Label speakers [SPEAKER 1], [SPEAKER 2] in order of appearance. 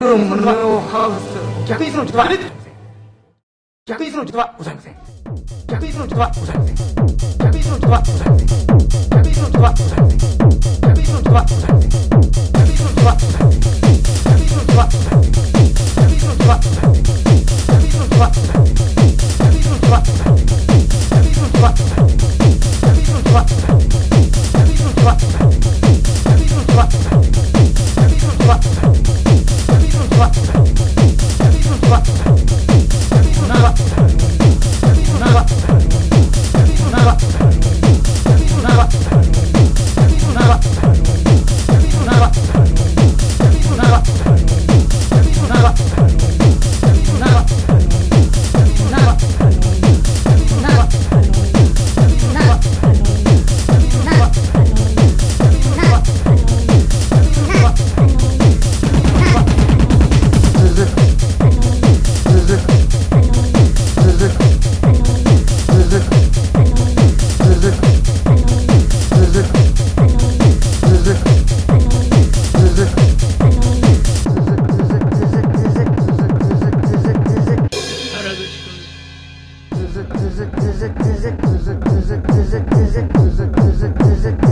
[SPEAKER 1] うん、ハウス逆にその人は逆にその人はございません。逆にその人はございません。逆にその人はございません。逆にその人はございません。逆にその人はございません。Düzük düzük düzük düzük düzük düzük
[SPEAKER 2] düzük düzük düzük düzük